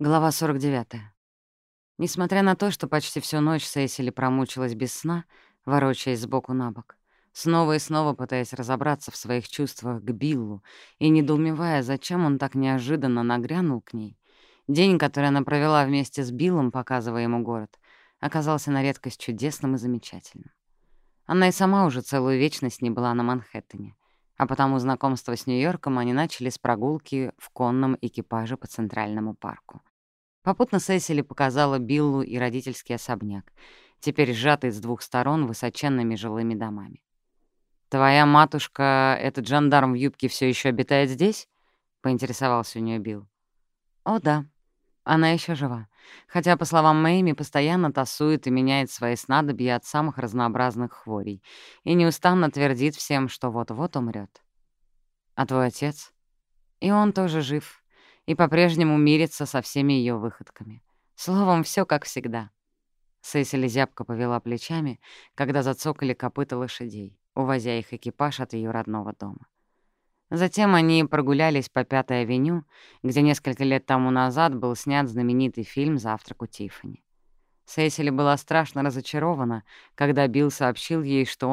Глава 49. Несмотря на то, что почти всю ночь Сесили промучилась без сна, ворочаясь сбоку на бок, снова и снова пытаясь разобраться в своих чувствах к Биллу и недоумевая, зачем он так неожиданно нагрянул к ней, день, который она провела вместе с Биллом, показывая ему город, оказался на редкость чудесным и замечательным. Она и сама уже целую вечность не была на Манхэттене, а потому знакомство с Нью-Йорком они начали с прогулки в конном экипаже по Центральному парку. Попутно Сесили показала Биллу и родительский особняк, теперь сжатый с двух сторон высоченными жилыми домами. «Твоя матушка, этот жандарм в юбке, все еще обитает здесь?» — поинтересовался у нее Билл. «О, да. Она еще жива. Хотя, по словам Мэйми, постоянно тасует и меняет свои снадобья от самых разнообразных хворей и неустанно твердит всем, что вот-вот умрет. А твой отец? И он тоже жив, и по-прежнему мирится со всеми ее выходками. Словом, все как всегда. Сесили зябко повела плечами, когда зацокали копыта лошадей, увозя их экипаж от ее родного дома. Затем они прогулялись по Пятой авеню, где несколько лет тому назад был снят знаменитый фильм «Завтрак у Тиффани». Сесили была страшно разочарована, когда Билл сообщил ей, что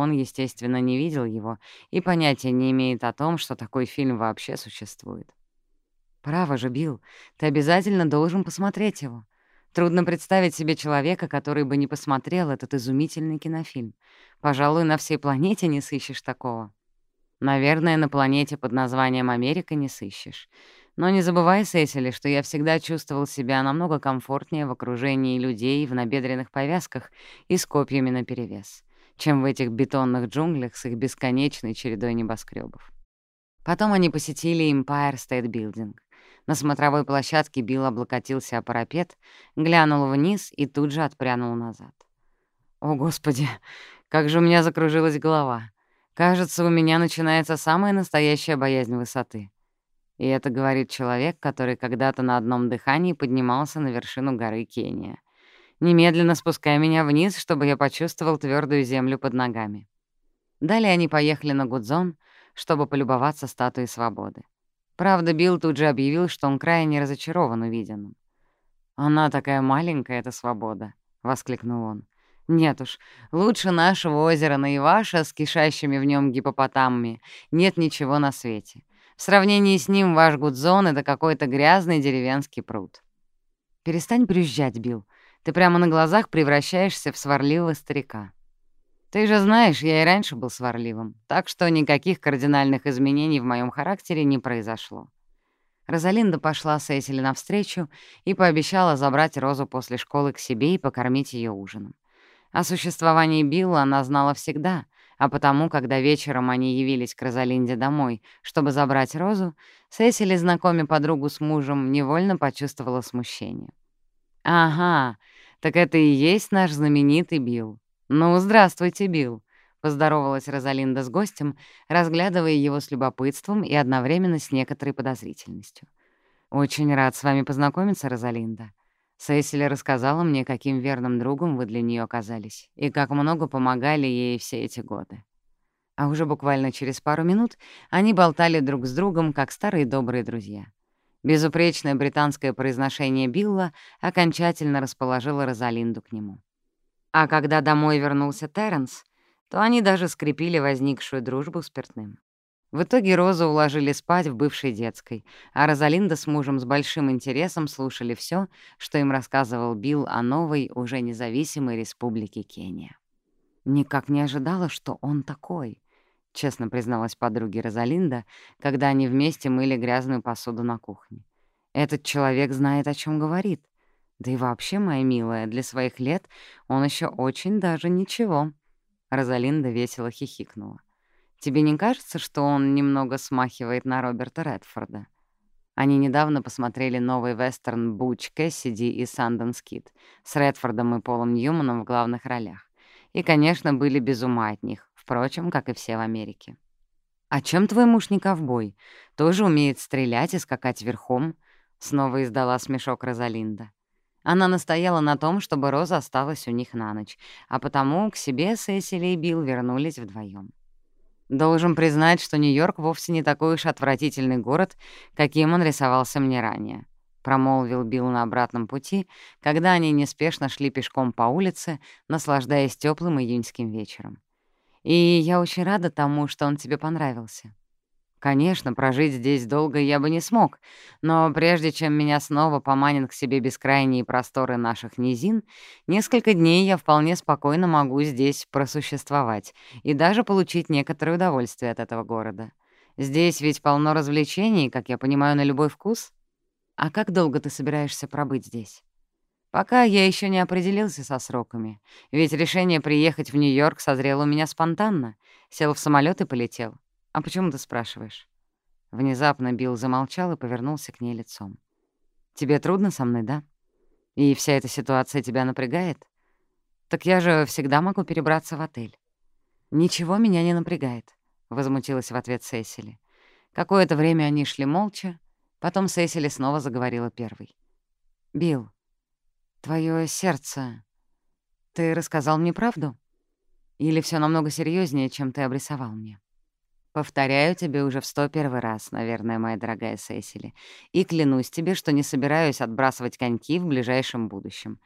он, естественно, не видел его и понятия не имеет о том, что такой фильм вообще существует. «Право же, Билл, ты обязательно должен посмотреть его. Трудно представить себе человека, который бы не посмотрел этот изумительный кинофильм. Пожалуй, на всей планете не сыщешь такого». Наверное, на планете под названием Америка не сыщешь. Но не забывай, Сесили, что я всегда чувствовал себя намного комфортнее в окружении людей в набедренных повязках и с копьями наперевес, чем в этих бетонных джунглях с их бесконечной чередой небоскребов. Потом они посетили Empire State Building. На смотровой площадке Билл облокотился о парапет, глянул вниз и тут же отпрянул назад. «О, Господи, как же у меня закружилась голова!» Кажется, у меня начинается самая настоящая боязнь высоты. И это говорит человек, который когда-то на одном дыхании поднимался на вершину горы Кения. Немедленно спускай меня вниз, чтобы я почувствовал твердую землю под ногами. Далее они поехали на Гудзон, чтобы полюбоваться статуей свободы. Правда, Билл тут же объявил, что он крайне разочарован увиденным. «Она такая маленькая, эта свобода», — воскликнул он. Нет уж, лучше нашего озера Наиваша с кишащими в нем гипопотамами нет ничего на свете. В сравнении с ним ваш Гудзон — это какой-то грязный деревенский пруд. Перестань брюзжать, Билл. Ты прямо на глазах превращаешься в сварливого старика. Ты же знаешь, я и раньше был сварливым, так что никаких кардинальных изменений в моем характере не произошло. Розалинда пошла Сесили навстречу и пообещала забрать Розу после школы к себе и покормить ее ужином. О существовании Билла она знала всегда, а потому, когда вечером они явились к Розалинде домой, чтобы забрать Розу, Сесили, знакомя подругу с мужем, невольно почувствовала смущение. «Ага, так это и есть наш знаменитый Билл. Ну, здравствуйте, Билл», — поздоровалась Розалинда с гостем, разглядывая его с любопытством и одновременно с некоторой подозрительностью. «Очень рад с вами познакомиться, Розалинда. Сесили рассказала мне, каким верным другом вы для нее оказались и как много помогали ей все эти годы. А уже буквально через пару минут они болтали друг с другом, как старые добрые друзья. Безупречное британское произношение Билла окончательно расположило Розалинду к нему. А когда домой вернулся Терренс, то они даже скрепили возникшую дружбу спиртным. В итоге Розу уложили спать в бывшей детской, а Розалинда с мужем с большим интересом слушали все, что им рассказывал Билл о новой, уже независимой республике Кения. «Никак не ожидала, что он такой», — честно призналась подруге Розалинда, когда они вместе мыли грязную посуду на кухне. «Этот человек знает, о чем говорит. Да и вообще, моя милая, для своих лет он еще очень даже ничего». Розалинда весело хихикнула. Тебе не кажется, что он немного смахивает на Роберта Редфорда? Они недавно посмотрели новый вестерн «Буч Кэссиди» и «Санденс Кид» с Редфордом и Полом Ньюманом в главных ролях. И, конечно, были без ума от них, впрочем, как и все в Америке. «А чем твой муж не ковбой? Тоже умеет стрелять и скакать верхом?» Снова издала смешок Розалинда. Она настояла на том, чтобы Роза осталась у них на ночь, а потому к себе Сесили и Билл вернулись вдвоем. Должен признать, что Нью-Йорк вовсе не такой уж отвратительный город, каким он рисовался мне ранее. — промолвил Билл на обратном пути, когда они неспешно шли пешком по улице, наслаждаясь теплым июньским вечером. «И я очень рада тому, что он тебе понравился. Конечно, прожить здесь долго я бы не смог, но прежде чем меня снова поманят к себе бескрайние просторы наших низин, несколько дней я вполне спокойно могу здесь просуществовать и даже получить некоторое удовольствие от этого города. Здесь ведь полно развлечений, как я понимаю, на любой вкус. А как долго ты собираешься пробыть здесь? Пока я еще не определился со сроками, ведь решение приехать в Нью-Йорк созрело у меня спонтанно. Сел в самолет и полетел. «А почему ты спрашиваешь?» Внезапно Билл замолчал и повернулся к ней лицом. «Тебе трудно со мной, да? И вся эта ситуация тебя напрягает? Так я же всегда могу перебраться в отель». «Ничего меня не напрягает», — возмутилась в ответ Сесили. Какое-то время они шли молча, потом Сесили снова заговорила первой. «Билл, твое сердце... Ты рассказал мне правду? Или все намного серьезнее, чем ты обрисовал мне?» Повторяю тебе уже в сто первый раз, наверное, моя дорогая Сесили, и клянусь тебе, что не собираюсь отбрасывать коньки в ближайшем будущем.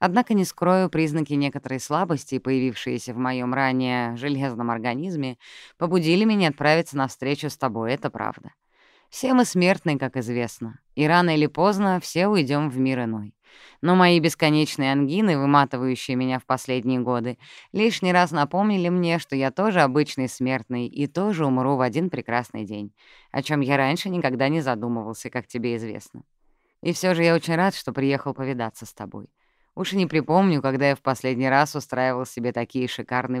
Однако не скрою, признаки некоторой слабости, появившиеся в моем ранее железном организме, побудили меня отправиться на встречу с тобой, это правда. Все мы смертны, как известно, и рано или поздно все уйдем в мир иной. Но мои бесконечные ангины, выматывающие меня в последние годы, лишний раз напомнили мне, что я тоже обычный смертный и тоже умру в один прекрасный день, о чем я раньше никогда не задумывался, как тебе известно. И все же я очень рад, что приехал повидаться с тобой. Уж и не припомню, когда я в последний раз устраивал себе такие шикарные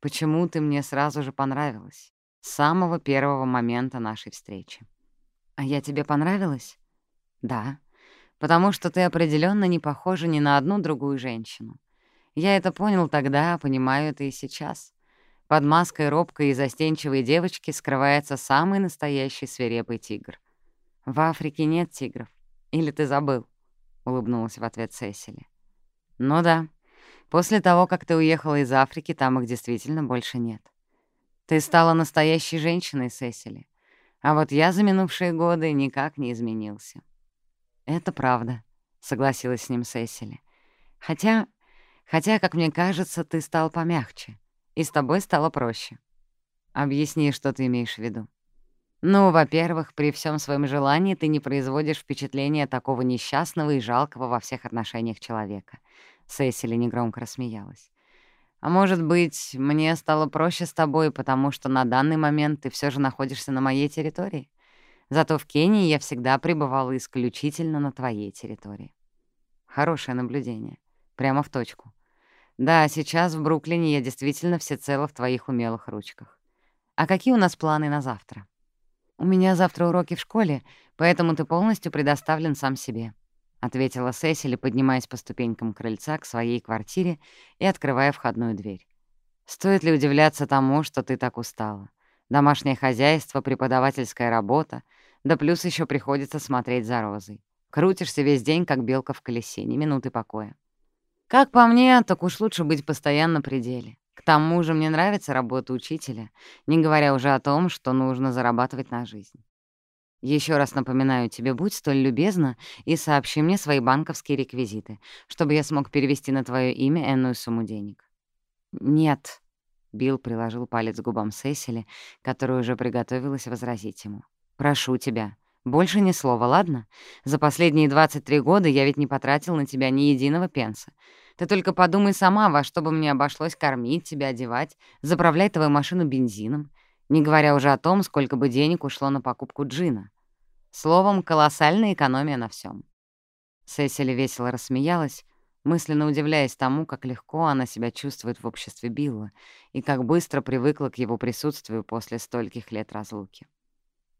выходные и так приятно проводил время в обществе дамы, которая по счастливому совпадению еще и моя жена. И это лишний раз напомнило мне, почему ты мне сразу же понравилась, с самого первого момента нашей встречи. А я тебе понравилась? Да, потому что ты определенно не похожа ни на одну другую женщину. Я это понял тогда, понимаю это и сейчас. Под маской робкой и застенчивой девочки скрывается самый настоящий свирепый тигр. В Африке нет тигров. Или ты забыл? — улыбнулась в ответ Сесили. «Ну да, После того, как ты уехала из Африки, там их действительно больше нет. Ты стала настоящей женщиной, Сесили. А вот я за минувшие годы никак не изменился. Это правда, — согласилась с ним Сесили. Хотя, хотя, как мне кажется, ты стал помягче, и с тобой стало проще. Объясни, что ты имеешь в виду. Ну, во-первых, при всем своем желании ты не производишь впечатления такого несчастного и жалкого во всех отношениях человека — Сесили негромко рассмеялась. «А может быть, мне стало проще с тобой, потому что на данный момент ты все же находишься на моей территории? Зато в Кении я всегда пребывала исключительно на твоей территории». Хорошее наблюдение. Прямо в точку. Да, сейчас в Бруклине я действительно всецело в твоих умелых ручках. А какие у нас планы на завтра? У меня завтра уроки в школе, поэтому ты полностью предоставлен сам себе. — ответила Сесили, поднимаясь по ступенькам крыльца к своей квартире и открывая входную дверь. «Стоит ли удивляться тому, что ты так устала? Домашнее хозяйство, преподавательская работа, да плюс еще приходится смотреть за Розой. Крутишься весь день, как белка в колесе, ни минуты покоя. Как по мне, так уж лучше быть постоянно при деле. К тому же мне нравится работа учителя, не говоря уже о том, что нужно зарабатывать на жизнь. Еще раз напоминаю тебе, будь столь любезна и сообщи мне свои банковские реквизиты, чтобы я смог перевести на твое имя энную сумму денег». «Нет», — Билл приложил палец к губам Сесили, которая уже приготовилась возразить ему. «Прошу тебя, больше ни слова, ладно? За последние 23 года я ведь не потратил на тебя ни единого пенса. Ты только подумай сама, во что бы мне обошлось кормить тебя, одевать, заправлять твою машину бензином не Не говоря уже о том, сколько бы денег ушло на покупку джина. Словом, колоссальная экономия на всем. Сесили весело рассмеялась, мысленно удивляясь тому, как легко она себя чувствует в обществе Билла и как быстро привыкла к его присутствию после стольких лет разлуки.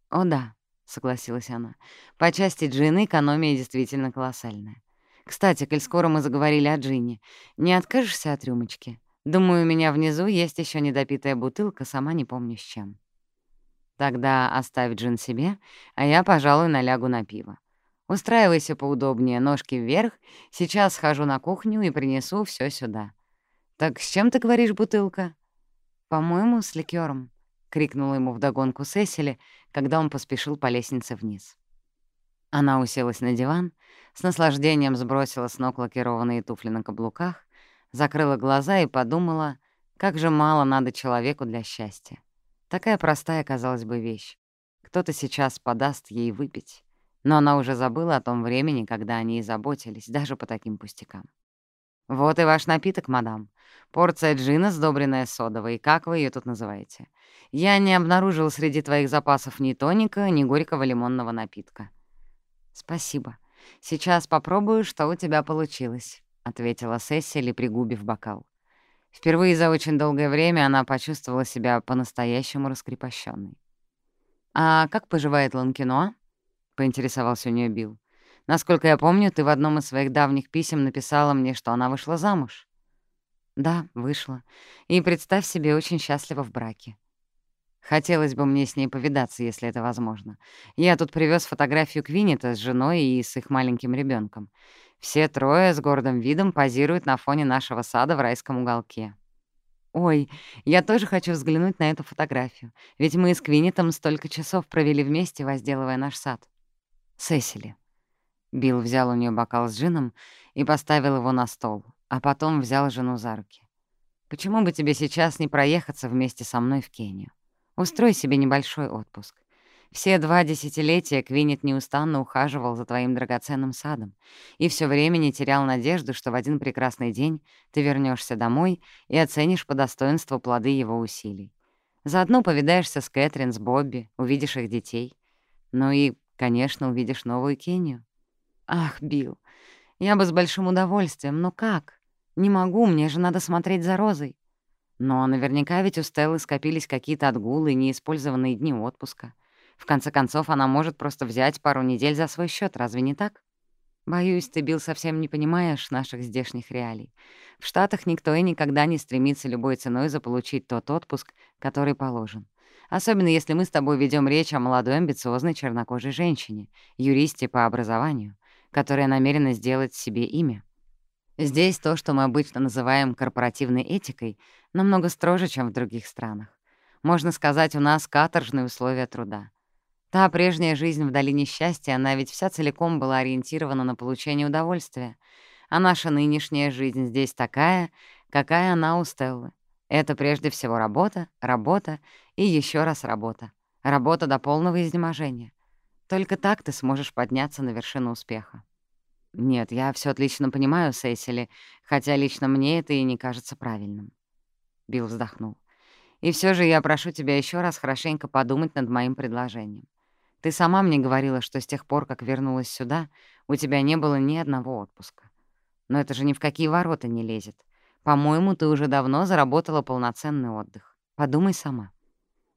«О да», — согласилась она, — «по части джина экономия действительно колоссальная. Кстати, коль скоро мы заговорили о джине, не откажешься от рюмочки?» Думаю, у меня внизу есть еще недопитая бутылка, сама не помню с чем. Тогда оставь джин себе, а я, пожалуй, налягу на пиво. Устраивайся поудобнее, ножки вверх. Сейчас схожу на кухню и принесу все сюда. «Так с чем ты говоришь, бутылка?» «По-моему, с ликером, крикнула ему вдогонку Сесили, когда он поспешил по лестнице вниз. Она уселась на диван, с наслаждением сбросила с ног лакированные туфли на каблуках, закрыла глаза и подумала, как же мало надо человеку для счастья. Такая простая, казалось бы, вещь. Кто-то сейчас подаст ей выпить. Но она уже забыла о том времени, когда они и заботились, даже по таким пустякам. «Вот и ваш напиток, мадам. Порция джина, сдобренная содовой. Как вы ее тут называете? Я не обнаружил среди твоих запасов ни тоника, ни горького лимонного напитка». «Спасибо. Сейчас попробую, что у тебя получилось», — ответила Сесили, пригубив бокал. Впервые за очень долгое время она почувствовала себя по-настоящему раскрепощенной. «А как поживает Ланкиноа?» — поинтересовался у нее Билл. «Насколько я помню, ты в одном из своих давних писем написала мне, что она вышла замуж». «Да, вышла. И, представь себе, очень счастлива в браке. Хотелось бы мне с ней повидаться, если это возможно. Я тут привез фотографию Квиннита с женой и с их маленьким ребенком. Все трое с гордым видом позируют на фоне нашего сада в райском уголке. Ой, я тоже хочу взглянуть на эту фотографию, ведь мы с Квиннитом столько часов провели вместе, возделывая наш сад. Сесили. Билл взял у нее бокал с джином и поставил его на стол, а потом взял жену за руки. «Почему бы тебе сейчас не проехаться вместе со мной в Кению? Устрой себе небольшой отпуск. Все два десятилетия Квинет неустанно ухаживал за твоим драгоценным садом и все время не терял надежды, что в один прекрасный день ты вернешься домой и оценишь по достоинству плоды его усилий. Заодно повидаешься с Кэтрин, с Бобби, увидишь их детей. Ну и, конечно, увидишь новую Кению. Ах, Билл, я бы с большим удовольствием, но как? Не могу, мне же надо смотреть за Розой. Но наверняка ведь у Стеллы скопились какие-то отгулы и неиспользованные дни отпуска. В конце концов, она может просто взять пару недель за свой счет, разве не так? Боюсь, ты, Билл, совсем не понимаешь наших здешних реалий. В Штатах никто и никогда не стремится любой ценой заполучить тот отпуск, который положен. Особенно если мы с тобой ведем речь о молодой амбициозной чернокожей женщине, юристе по образованию, которая намерена сделать себе имя. Здесь то, что мы обычно называем корпоративной этикой, намного строже, чем в других странах. Можно сказать, у нас каторжные условия труда. Та прежняя жизнь в долине счастья, она ведь вся целиком была ориентирована на получение удовольствия. А наша нынешняя жизнь здесь такая, какая она у Стеллы. Это прежде всего работа, работа и еще раз работа. Работа до полного изнеможения. Только так ты сможешь подняться на вершину успеха. Нет, я все отлично понимаю, Сесили, хотя лично мне это и не кажется правильным. Билл вздохнул. И все же я прошу тебя еще раз хорошенько Ты сама мне говорила, что с тех пор, как вернулась сюда, у тебя не было ни одного отпуска. Но это же ни в какие ворота не лезет. По-моему, ты уже давно заработала полноценный отдых. Подумай сама.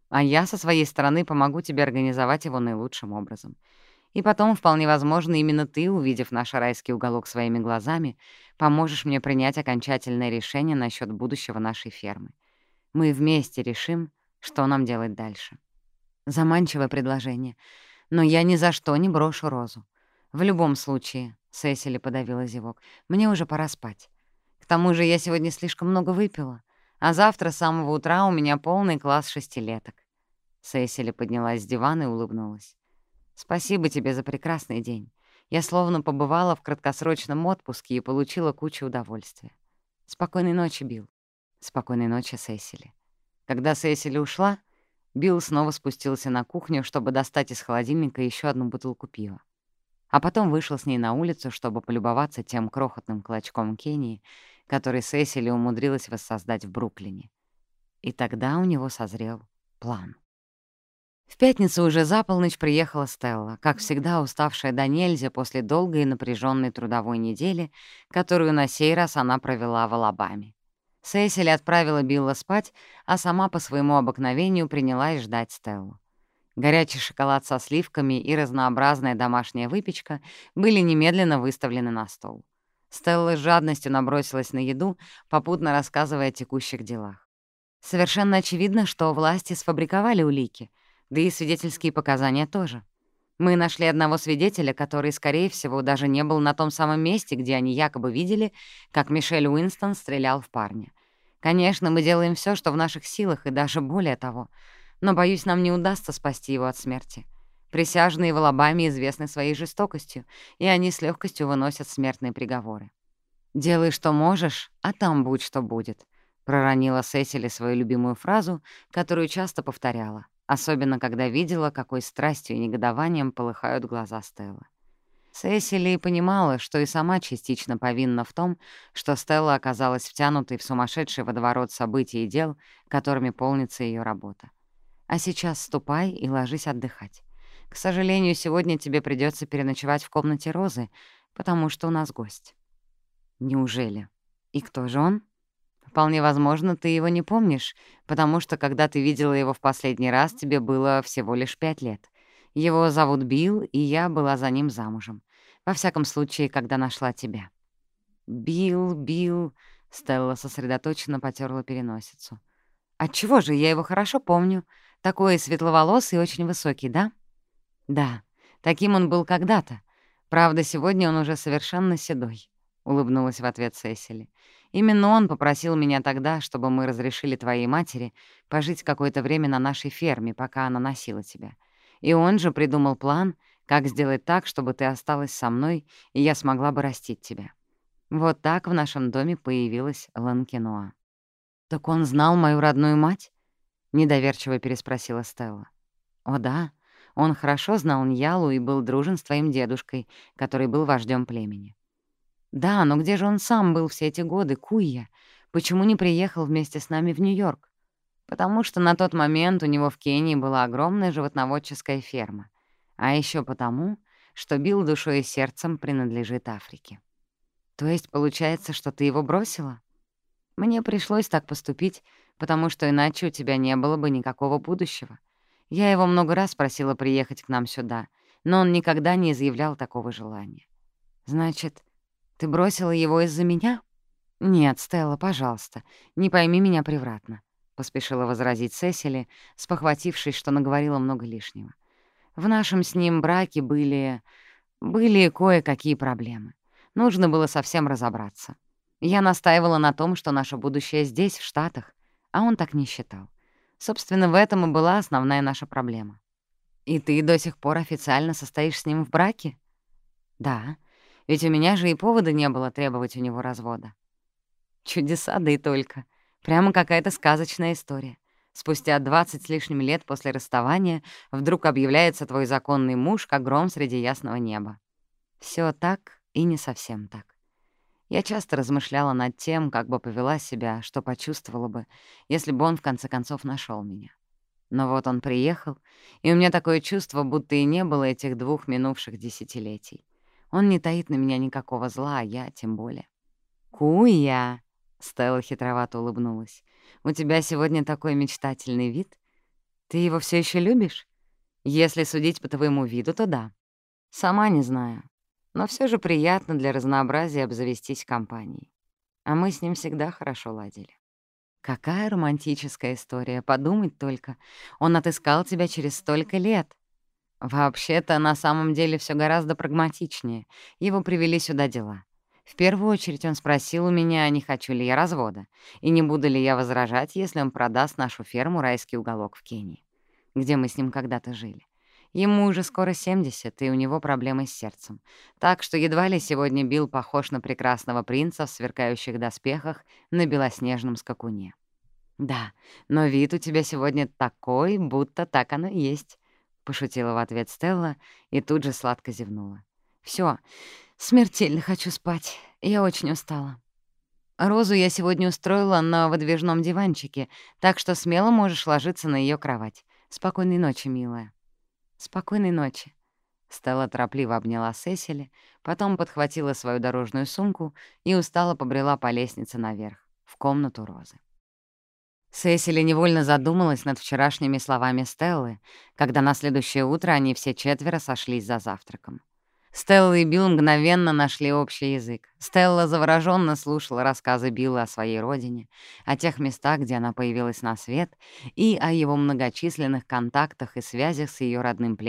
А я со своей стороны помогу тебе организовать его наилучшим образом. И потом, вполне возможно, именно ты, увидев наш райский уголок своими глазами, поможешь мне принять окончательное решение насчет будущего нашей фермы. Мы вместе решим, что нам делать дальше. Заманчивое предложение. Но я ни за что не брошу Розу. В любом случае, — Сесили подавила зевок, — мне уже пора спать. К тому же я сегодня слишком много выпила, а завтра с самого утра у меня полный класс шестилеток. Сесили поднялась с дивана и улыбнулась. «Спасибо тебе за прекрасный день. Я словно побывала в краткосрочном отпуске и получила кучу удовольствия. Спокойной ночи, Билл. Спокойной ночи, Сесили». Когда Сесили ушла, Билл снова спустился на кухню, чтобы достать из холодильника еще одну бутылку пива. А потом вышел с ней на улицу, чтобы полюбоваться тем крохотным клочком Кении, который Сесили умудрилась воссоздать в Бруклине. И тогда у него созрел план. В пятницу уже за полночь приехала Стелла, как всегда уставшая до нельзя после долгой и напряженной трудовой недели, которую на сей раз она провела в Алабаме. Сесили отправила Билла спать, а сама по своему обыкновению принялась ждать Стеллу. Горячий шоколад со сливками и разнообразная домашняя выпечка были немедленно выставлены на стол. Стелла с жадностью набросилась на еду, попутно рассказывая о текущих делах. Совершенно очевидно, что власти сфабриковали улики, да и свидетельские показания тоже. Мы нашли одного свидетеля, который, скорее всего, даже не был на том самом месте, где они якобы видели, как Мишель Уинстон стрелял в парня. Конечно, мы делаем все, что в наших силах, и даже более того. Но, боюсь, нам не удастся спасти его от смерти. Присяжные в Алабаме известны своей жестокостью, и они с легкостью выносят смертные приговоры. «Делай, что можешь, а там будь, что будет», — проронила Сесили свою любимую фразу, которую часто повторяла, особенно когда видела, какой страстью и негодованием полыхают глаза Стеллы. Сесили понимала, что и сама частично повинна в том, что Стелла оказалась втянутой в сумасшедший водоворот событий и дел, которыми полнится ее работа. «А сейчас ступай и ложись отдыхать. К сожалению, сегодня тебе придется переночевать в комнате Розы, потому что у нас гость». «Неужели? И кто же он?» Вполне возможно, ты его не помнишь, потому что, когда ты видела его в последний раз, тебе было всего лишь пять лет. Его зовут Билл, и я была за ним замужем. Во всяком случае, когда нашла тебя». «Билл, Билл...» — Стелла сосредоточенно потерла переносицу. «Отчего же, я его хорошо помню. Такой светловолосый и очень высокий, да?» «Да, таким он был когда-то. Правда, сегодня он уже совершенно седой», — Именно он попросил меня тогда, чтобы мы разрешили твоей матери пожить какое-то время на нашей ферме, пока она носила тебя. И он же придумал план, как сделать так, чтобы ты осталась со мной, и я смогла бы растить тебя. Вот так в нашем доме появилась Ланкиноа. «Так он знал мою родную мать?» — недоверчиво переспросила Стелла. «О да, он хорошо знал Ньялу и был дружен с твоим дедушкой, который был вождем племени. «Да, но где же он сам был все эти годы, Куйя? Почему не приехал вместе с нами в Нью-Йорк?» потому что на тот момент у него в Кении была огромная животноводческая ферма, а еще потому, что бил душой и сердцем принадлежит Африке. То есть получается, что ты его бросила? Мне пришлось так поступить, потому что иначе у тебя не было бы никакого будущего. Я его много раз просила приехать к нам сюда, но он Ты бросила его из-за меня? Нет, Стелла, пожалуйста, не пойми меня превратно, поспешила возразить Сесили, спохватившись, что наговорила много лишнего. В нашем с ним браке были были кое-какие проблемы. Нужно было совсем разобраться. Я настаивала на том, что наше будущее здесь, в Штатах, а он так не считал. Собственно, в этом и была основная наша проблема. «И ты до сих пор официально состоишь с ним в браке?» «Да, ведь у меня же и повода не было требовать у него развода. Чудеса, да и только. Прямо какая-то сказочная история. Спустя двадцать с лишним лет после расставания вдруг объявляется твой законный муж, как гром среди ясного неба. Все так и не совсем так. Я часто размышляла над тем, как бы повела себя, что почувствовала бы, если бы он в конце концов нашел меня. Но вот он приехал, и у меня такое чувство, будто и не было Он не таит на меня никакого зла, а я тем более. «Куя!» — Стелла хитровато улыбнулась. «У тебя сегодня такой мечтательный вид. Ты его все еще любишь? Если судить по твоему виду, то да. Сама не знаю. Но все же приятно для разнообразия обзавестись компанией. А мы с ним всегда хорошо ладили. Какая романтическая история, подумать только. Он отыскал тебя через столько лет. Вообще-то, на самом деле, все гораздо прагматичнее. Его привели сюда дела. В первую очередь он спросил у меня, не хочу ли я развода, и не буду ли я возражать, если он продаст нашу ферму «Райский уголок» в Кении, где мы с ним когда-то жили. Ему уже скоро 70, и у него проблемы с сердцем. Так что едва ли сегодня Билл похож на прекрасного принца в сверкающих доспехах на белоснежном скакуне. «Да, но вид у тебя сегодня такой, будто так оно и есть», — пошутила в ответ Стелла и тут же сладко зевнула. Все, Смертельно хочу спать. Я очень устала. Розу я сегодня устроила на выдвижном диванчике, так что смело можешь ложиться на ее кровать. Спокойной ночи, милая. Спокойной ночи. Стелла торопливо обняла Сесили, потом подхватила свою дорожную сумку и устало побрела по лестнице наверх, в комнату Розы. Сесили невольно задумалась над вчерашними словами Стеллы, когда на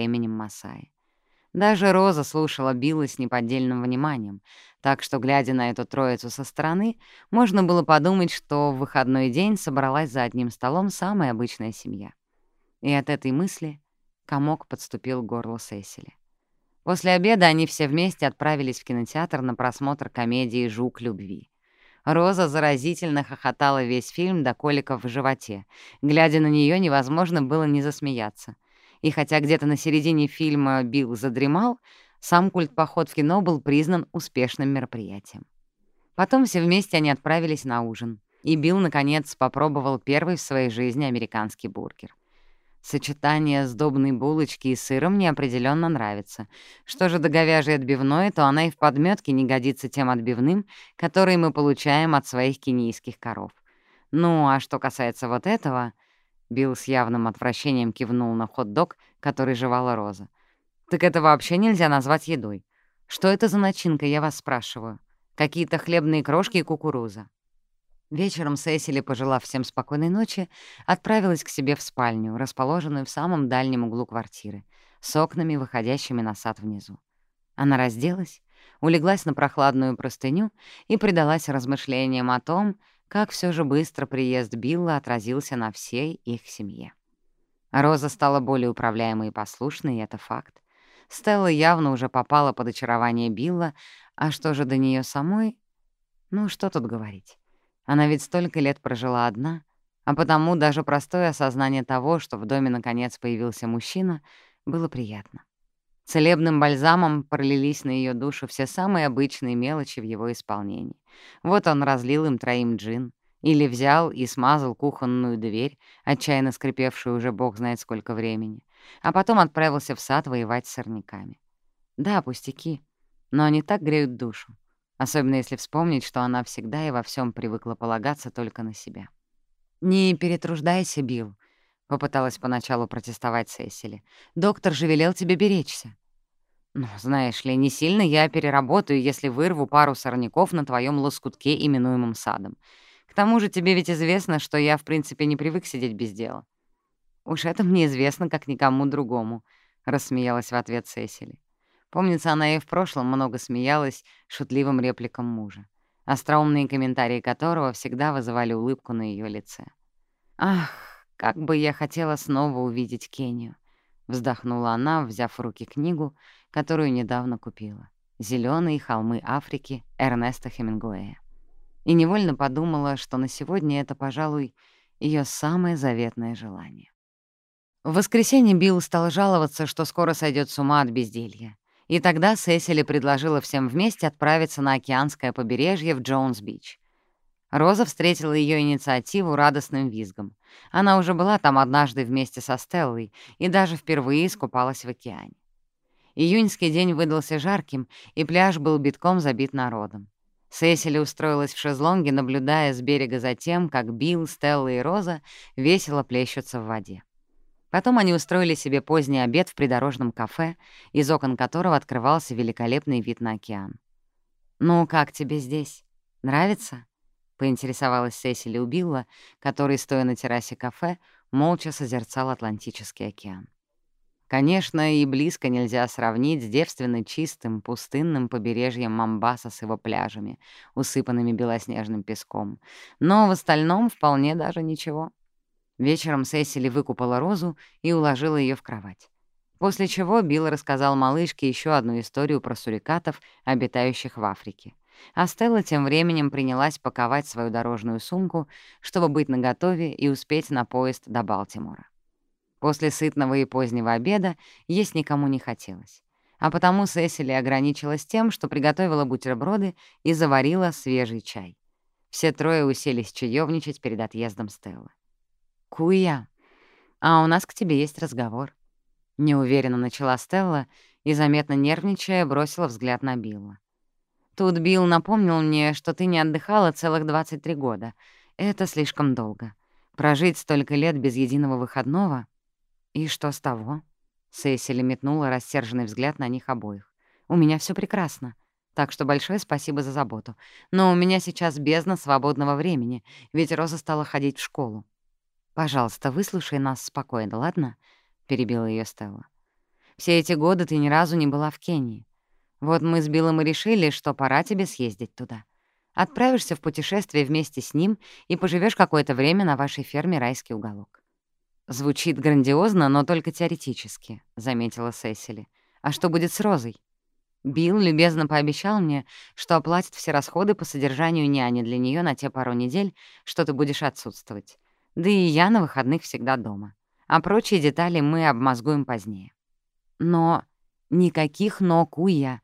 следующее утро они все четверо сошлись за завтраком. Стелла и Билл мгновенно нашли общий язык. Стелла завороженно слушала рассказы Билла о своей родине, о тех местах, где она появилась на свет, и о его многочисленных контактах и связях с ее родным племенем Масаи. Даже Роза слушала Билла с неподдельным вниманием, так что, глядя на эту троицу со стороны, можно было подумать, что в выходной день собралась за одним столом самая обычная семья. И от этой мысли комок подступил к горлу Сесили. После обеда они все вместе отправились в кинотеатр на просмотр комедии «Жук любви». Роза заразительно хохотала весь фильм до коликов в животе. Глядя на нее, невозможно было не засмеяться. И хотя где-то на середине фильма Билл задремал, сам культ-поход в кино был признан успешным мероприятием. Потом все вместе они отправились на ужин, и Билл, наконец, попробовал первый в своей жизни американский бургер. Сочетание сдобной булочки и сыра мне определенно нравится. Что же до говяжьей отбивной, то она и в подметке не годится тем отбивным, которые мы получаем от своих кенийских коров. Ну, а что касается вот этого... Билл с явным отвращением кивнул на хот-дог, который жевала Роза. «Так это вообще нельзя назвать едой. Что это за начинка, я вас спрашиваю? Какие-то хлебные крошки и кукуруза?» Вечером Сесили, пожелав всем спокойной ночи, отправилась к себе в спальню, расположенную в самом дальнем углу квартиры, с окнами, выходящими на сад внизу. Она разделась, улеглась на прохладную простыню и предалась размышлениям о том, как все же быстро приезд Билла отразился на всей их семье. Роза стала более управляемой и послушной, и это факт. Стелла явно уже попала под очарование Билла, а что же до нее самой? Ну, что тут говорить. Она ведь столько лет прожила одна, а потому даже простое осознание того, что в доме наконец появился мужчина, было приятно. Целебным бальзамом пролились на ее душу все самые обычные мелочи в его исполнении. Вот он разлил им троим джин, или взял и смазал кухонную дверь, отчаянно скрипевшую уже бог знает сколько времени, а потом отправился в сад воевать с сорняками. Да, пустяки, но они так греют душу особенно если вспомнить, что она всегда и во всем привыкла полагаться только на себя. «Не перетруждайся, Билл», — попыталась поначалу протестовать Сесили. «Доктор же велел тебе беречься». «Ну, знаешь ли, не сильно я переработаю, если вырву пару сорняков на твоем лоскутке, именуемом садом. К тому же тебе ведь известно, что я, в принципе, не привык сидеть без дела». «Уж это мне известно, как никому другому», — рассмеялась в ответ Сесили. Помнится, она и в прошлом много смеялась шутливым репликам мужа, остроумные комментарии которого всегда вызывали улыбку на ее лице. «Ах, как бы я хотела снова увидеть Кению!» — вздохнула она, взяв в руки книгу, которую недавно купила. «Зелёные холмы Африки» Эрнеста Хемингуэя. И невольно подумала, что на сегодня это, пожалуй, ее самое заветное желание. В воскресенье Билл стал жаловаться, что скоро сойдет с ума от безделья. И тогда Сесили предложила всем вместе отправиться на океанское побережье в Джонс-Бич. Роза встретила ее инициативу радостным визгом. Она уже была там однажды вместе со Стеллой и даже впервые искупалась в океане. Июньский день выдался жарким, и пляж был битком забит народом. Сесили устроилась в шезлонге, наблюдая с берега за тем, как Билл, Стелла и Роза весело плещутся в воде. Потом они устроили себе поздний обед в придорожном кафе, из окон которого открывался великолепный вид на океан. «Ну, как тебе здесь? Нравится?» — поинтересовалась Сесили у Билла, который, стоя на террасе кафе, молча созерцал Атлантический океан. Конечно, и близко нельзя сравнить с девственно чистым, пустынным побережьем Мамбаса с его пляжами, усыпанными белоснежным песком, но в остальном вполне даже ничего. Вечером Сесили выкупала Розу и уложила ее в кровать. После чего Билл рассказал малышке еще одну историю про сурикатов, обитающих в Африке. А А Стелла тем временем принялась паковать свою дорожную сумку, чтобы быть наготове и успеть на поезд до Балтимора. После сытного и позднего обеда есть никому не хотелось. А потому Сесили ограничилась тем, что приготовила бутерброды и заварила свежий чай. Все трое уселись чаевничать перед отъездом Стеллы. «Куя, а у нас к тебе есть разговор», — неуверенно начала Стелла и, заметно нервничая, бросила взгляд на Билла. Тут бил напомнил мне, что ты не отдыхала целых 23 года. Это слишком долго. Прожить столько лет без единого выходного? И что с того? Сесили метнула рассерженный взгляд на них обоих. У меня все прекрасно. Так что большое спасибо за заботу. Но у меня сейчас бездна свободного времени, ведь Роза стала ходить в школу. «Пожалуйста, выслушай нас спокойно, ладно?» — перебила ее Стелла. «Все эти годы ты ни разу не была в Кении. Вот мы с Биллом и решили, что пора тебе съездить туда. Отправишься в путешествие вместе с ним и поживешь какое-то время на вашей ферме «Райский уголок». «Звучит грандиозно, но только теоретически», — заметила Сесили. «А что будет с Розой?» Билл любезно пообещал мне, что оплатит все расходы по содержанию няни для нее на те пару недель, что ты будешь отсутствовать. Да и я на выходных всегда дома. А прочие детали мы обмозгуем позднее. Но никаких «но» куя.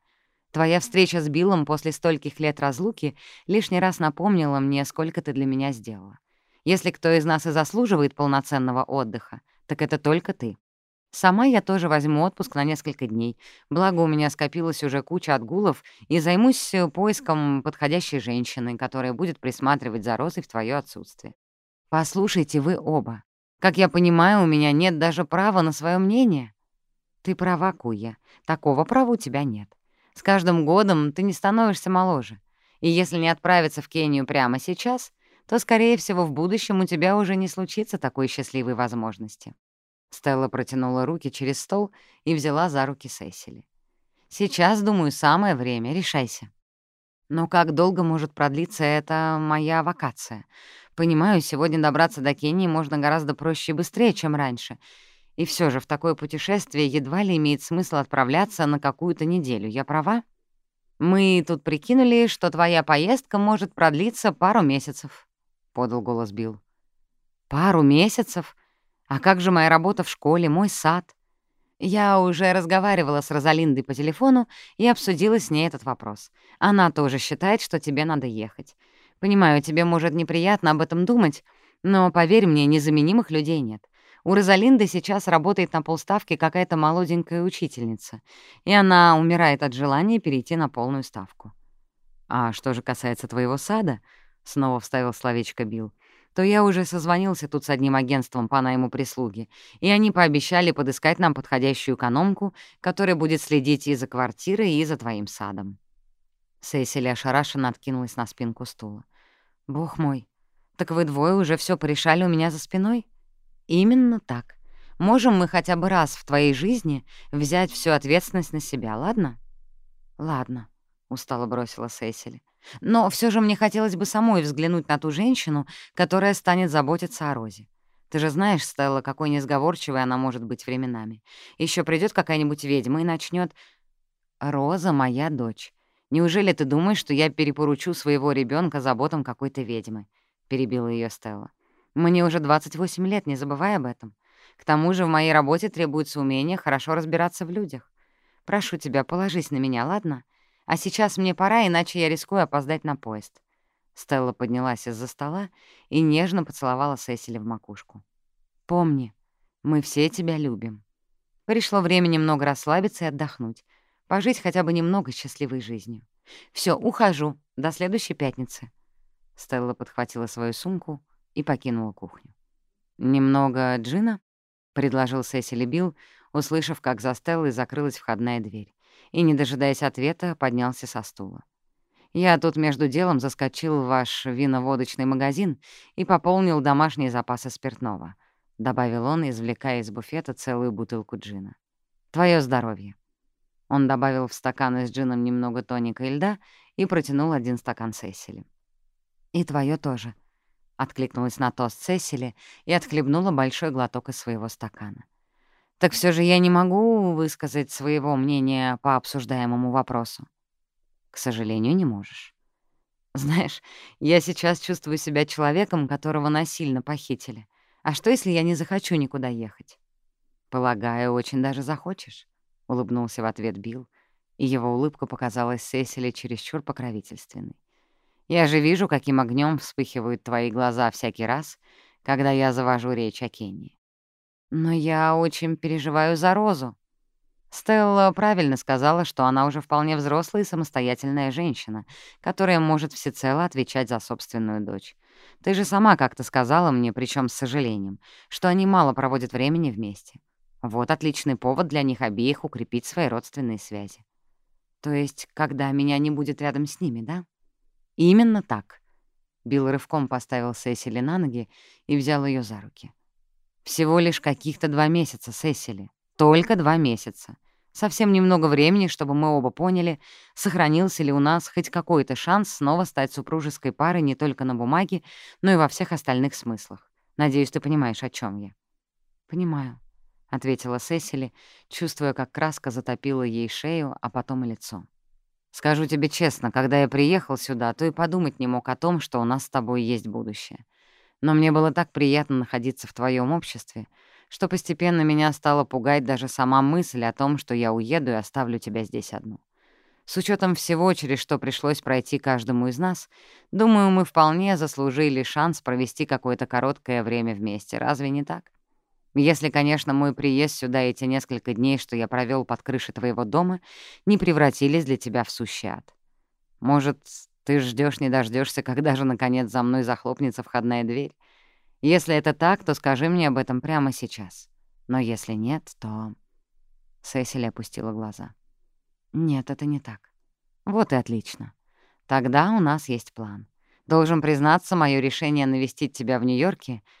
Твоя встреча с Биллом после стольких лет разлуки лишний раз напомнила мне, сколько ты для меня сделала. Если кто из нас и заслуживает полноценного отдыха, так это только ты. Сама я тоже возьму отпуск на несколько дней, благо у меня скопилась уже куча отгулов, и займусь э, поиском подходящей женщины, которая будет присматривать за Розой в твое отсутствие. Послушайте вы оба. Как я понимаю, у меня нет даже права на свое мнение. Ты права, Куя. Такого права у тебя нет. С каждым годом ты не становишься моложе. И если не отправиться в Кению прямо сейчас, то, скорее всего, в будущем у тебя уже не случится такой счастливой возможности. Стелла протянула руки через стол и взяла за руки Сесили. «Сейчас, думаю, самое время. Решайся». «Но как долго может продлиться эта моя вакация? Понимаю, сегодня добраться до Кении можно гораздо проще и быстрее, чем раньше. И все же в такое путешествие едва ли имеет смысл отправляться на какую-то неделю. Я права? Мы тут прикинули, что твоя поездка может продлиться пару месяцев», — подал голос Билл. «Пару месяцев?» А как же моя работа в школе, мой сад? Я уже разговаривала с Розалиндой по телефону и обсудила с ней этот вопрос. Она тоже считает, что тебе надо ехать. Понимаю, тебе может неприятно об этом думать, но, поверь мне, незаменимых людей нет. У Розалинды сейчас работает на полставки какая-то молоденькая учительница, и она умирает от желания перейти на полную ставку. «А что же касается твоего сада?» — снова вставил словечко Билл то я уже созвонился тут с одним агентством по найму прислуги, и они пообещали подыскать нам подходящую экономку, которая будет следить и за квартирой, и за твоим садом». Сесили ошарашенно откинулась на спинку стула. «Бог мой, так вы двое уже все порешали у меня за спиной?» «Именно так. Можем мы хотя бы раз в твоей жизни взять всю ответственность на себя, ладно?» «Ладно», — устало бросила Сесили. Но все же мне хотелось бы самой взглянуть на ту женщину, которая станет заботиться о Розе. Ты же знаешь, Стелла, какой несговорчивой она может быть временами. Еще придет какая-нибудь ведьма и начнет. «Роза — моя дочь. Неужели ты Мне уже 28 лет, не забывай об этом. К тому же в моей работе требуется умение хорошо разбираться в людях. Прошу тебя, положись на меня, ладно? А сейчас мне пора, иначе я рискую опоздать на поезд». Стелла поднялась из-за стола и нежно поцеловала Сесили в макушку. «Помни, мы все тебя любим. Пришло время немного расслабиться и отдохнуть, пожить хотя бы немного счастливой жизнью. Все, ухожу. До следующей пятницы». Стелла подхватила свою сумку, и покинула кухню. Немного Джина предложил Сесили Билл, услышав, как за и закрылась входная дверь, и, не дожидаясь ответа, поднялся со стула. «Я тут между делом заскочил в ваш виноводочный магазин и пополнил домашние запасы спиртного», — добавил он, извлекая из буфета целую бутылку джина. «Твое здоровье». Он добавил в стаканы с джином немного тоника и льда и протянул один стакан Сесили. «И твое тоже», откликнулась на тост Сесили и отхлебнула большой глоток из своего стакана. Так все же я не могу высказать своего мнения по обсуждаемому вопросу. К сожалению, не можешь. Знаешь, я сейчас чувствую себя человеком, которого насильно похитили. А что, если я не захочу никуда ехать? Полагаю, очень даже захочешь, — улыбнулся в ответ Билл, и его улыбка показалась Сесили чересчур покровительственной. Я же вижу, каким огнем вспыхивают твои глаза всякий раз, когда я завожу речь о Кении. Но я очень переживаю за Розу. Стелла правильно сказала, что она уже вполне взрослая и самостоятельная женщина, которая может всецело отвечать за собственную дочь. Ты же сама как-то сказала мне, причем с сожалением, что они мало проводят времени вместе. Вот отличный повод для них обеих укрепить свои родственные связи. То есть, когда меня не будет рядом с ними, да? Именно так. Билл рывком поставил Сесили на ноги и взял ее за руки. Всего лишь каких-то два месяца, Сесили. Только два месяца. Совсем немного времени, чтобы мы оба поняли, сохранился ли у нас хоть какой-то шанс снова стать супружеской парой не только на бумаге, но и во всех остальных смыслах. Надеюсь, ты понимаешь, о чем я. «Понимаю», — ответила Сесили, чувствуя, как краска затопила ей шею, а потом и лицо. «Скажу тебе честно, когда я приехал сюда, то и подумать не мог о том, что у нас с тобой есть будущее. Но мне было так приятно находиться в твоем обществе, что постепенно меня стала пугать даже сама мысль о том, что я уеду и оставлю тебя здесь одну. С учетом всего, через что пришлось пройти каждому из нас, думаю, мы вполне заслужили шанс провести какое-то короткое время вместе, разве не так? Если, конечно, мой приезд сюда и те несколько дней, что я провел под крышей твоего дома, не превратились для тебя в сущий ад. Может, ты ждешь, не дождешься, когда же, наконец, за мной захлопнется входная дверь? Если это так, то скажи мне об этом прямо сейчас. Но если нет, то...» Сесили